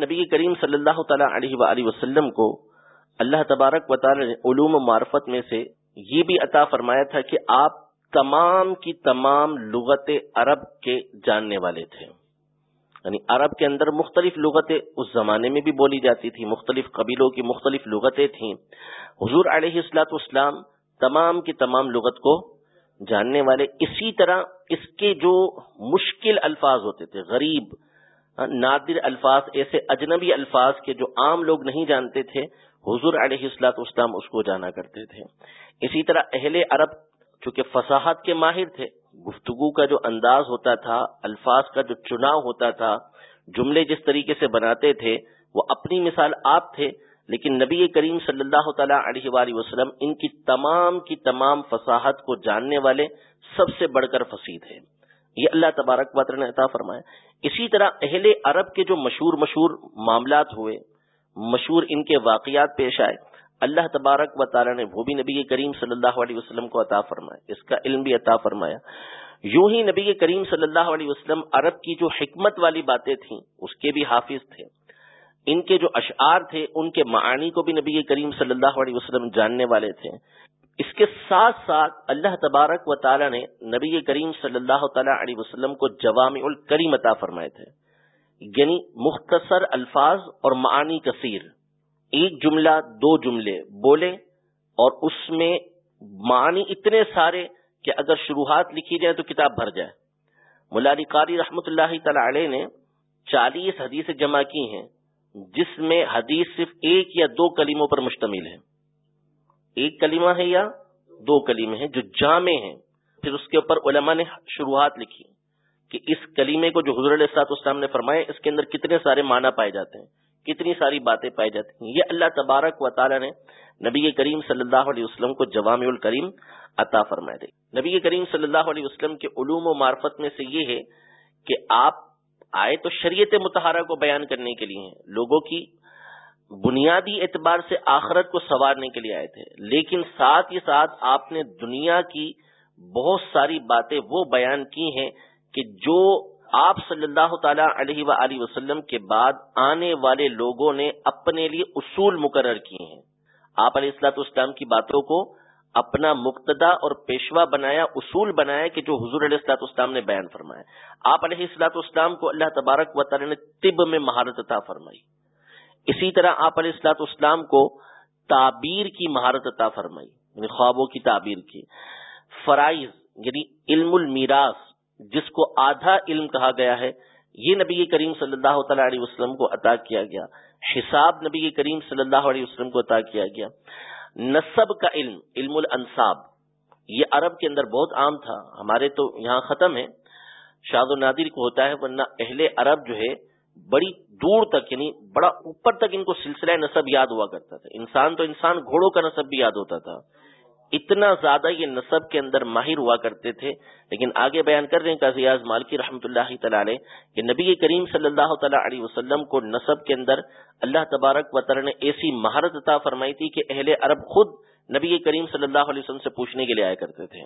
نبی کریم صلی اللہ تعالی علیہ وآلہ وسلم کو اللہ تبارک و تعالی نے علوم و معرفت میں سے یہ بھی عطا فرمایا تھا کہ آپ تمام کی تمام لغت عرب کے جاننے والے تھے۔ یعنی عرب کے اندر مختلف لغتیں اس زمانے میں بھی بولی جاتی تھی مختلف قبیلوں کی مختلف لغتیں تھیں۔ حضور علیہ السلاط اسلام تمام کی تمام لغت کو جاننے والے، اسی طرح اس کے جو مشکل الفاظ ہوتے تھے، غریب نادر الفاظ، ایسے اجنبی الفاظ کے جو عام لوگ نہیں جانتے تھے، حضور علیہ السلاط اسلام اس کو جانا کرتے تھے۔ اسی طرح اہل عرب چونکہ فصاحت کے ماہر تھے، گفتگو کا جو انداز ہوتا تھا، الفاظ کا جو چناؤ ہوتا تھا، جملے جس طریقے سے بناتے تھے، وہ اپنی مثال آپ تھے، لیکن نبی کریم صلی اللہ تعالی علیہ وآلہ وسلم ان کی تمام کی تمام فصاحت کو جاننے والے سب سے بڑھ کر فصیح تھے۔ یہ اللہ تبارک بطر نے عطا فرمایا۔ اسی طرح اہل عرب کے جو مشہور مشہور معاملات ہوئے، مشہور ان کے واقعات پیش آئے، اللہ تبارک و تعالی نے وہ بھی نبی کریم صلی اللہ علیہ وسلم کو عطا فرمایا، اس کا علم بھی عطا فرمایا۔ یوں ہی نبی کریم صلی اللہ علیہ وسلم عرب کی جو حکمت والی باتیں تھیں، اس کے بھی حافظ تھے۔ ان کے جو اشعار تھے، ان کے معانی کو بھی نبی کریم صلی اللہ علیہ وسلم جاننے والے تھے۔ اس کے ساتھ ساتھ اللہ تبارک و تعالی نے نبی کریم صلی اللہ تعالی علیہ وسلم کو جوام الکریم عطا فرمائے تھے۔ یعنی مختصر الفاظ اور معانی کثیر۔ ایک جملہ، دو جملے بولے اور اس میں معنی اتنے سارے کہ اگر شروحات لکھی جائے تو کتاب بھر جائے۔ ملانی قاری رحمت اللہ تعالی علیہ نے چالیس حدیث جمع کی ہیں، جس میں حدیث صرف ایک یا دو کلیموں پر مشتمل ہے ایک کلمہ ہے یا دو کلیمے ہیں جو جامع ہیں، پھر اس کے اوپر علماء نے شروحات لکھی کہ اس کلیمے کو جو حضور علیہ اسلام نے فرمایا اس کے اندر کتنے سارے معنی پائے جاتے ہیں، کتنی ساری باتیں پائی جاتی ہیں۔ یہ اللہ تبارک و تعالی نے نبی کریم صلی اللہ علیہ وسلم کو جوام الکریم عطا فرمائے دے نبی کریم صلی اللہ علیہ وسلم کے علوم و معرفت میں سے یہ ہے کہ آپ آئے تو شریعت متحرہ کو بیان کرنے کے لیے ہیں۔ لوگوں کی بنیادی اعتبار سے آخرت کو سنوارنے کے لیے آئے تھے۔ لیکن ساتھ ہی ساتھ آپ نے دنیا کی بہت ساری باتیں وہ بیان کی ہیں کہ جو آپ صلی اللہ تعالی علیہ و وسلم کے بعد آنے والے لوگوں نے اپنے لیے اصول مقرر کیے ہیں۔ آپ علیہ السلاط اسلام کی باتوں کو اپنا مقتدا اور پیشوا بنایا، اصول بنایا کہ جو حضور علیہ السلاط اسلام نے بیان فرمایا۔ آپ علیہ السلاط اسلام کو اللہ تبارک و تعالی نے طب میں مہارت عطا فرمائی۔ اسی طرح آپ علیہ السلاط اسلام کو تعبیر کی مہارت عطا فرمائی یعنی خوابوں کی تعبیر کی۔ فرائض یعنی علم المیراث، جس کو آدھا علم کہا گیا ہے، یہ نبی کریم صلی اللہ تعالی علیہ وسلم کو عطا کیا گیا۔ حساب نبی کریم صلی اللہ علیہ وسلم کو عطا کیا گیا۔ نصب کا علم علم الانصاب، یہ عرب کے اندر بہت عام تھا۔ ہمارے تو یہاں ختم ہے۔ شاد و نادر کو ہوتا ہے، ورنہ اہل عرب جو ہے بڑی دور تک یعنی بڑا اوپر تک ان کو سلسلہ نصب یاد ہوا کرتا تھا۔ انسان تو انسان گھوڑوں کا نصب بھی یاد ہوتا تھا۔ اتنا زیادہ یہ نصب کے اندر ماہر ہوا کرتے تھے۔ لیکن آگے بیان کر رہے ہیں قاضی مالکی رحمۃ اللہ تعالی کہ نبی کریم صلی اللہ تعالی علیہ وسلم کو نصب کے اندر اللہ تبارک وطر نے ایسی مہارت عطا فرمائی تھی کہ اہل عرب خود نبی کریم صلی اللہ علیہ وسلم سے پوچھنے کے لیے آیا کرتے تھے۔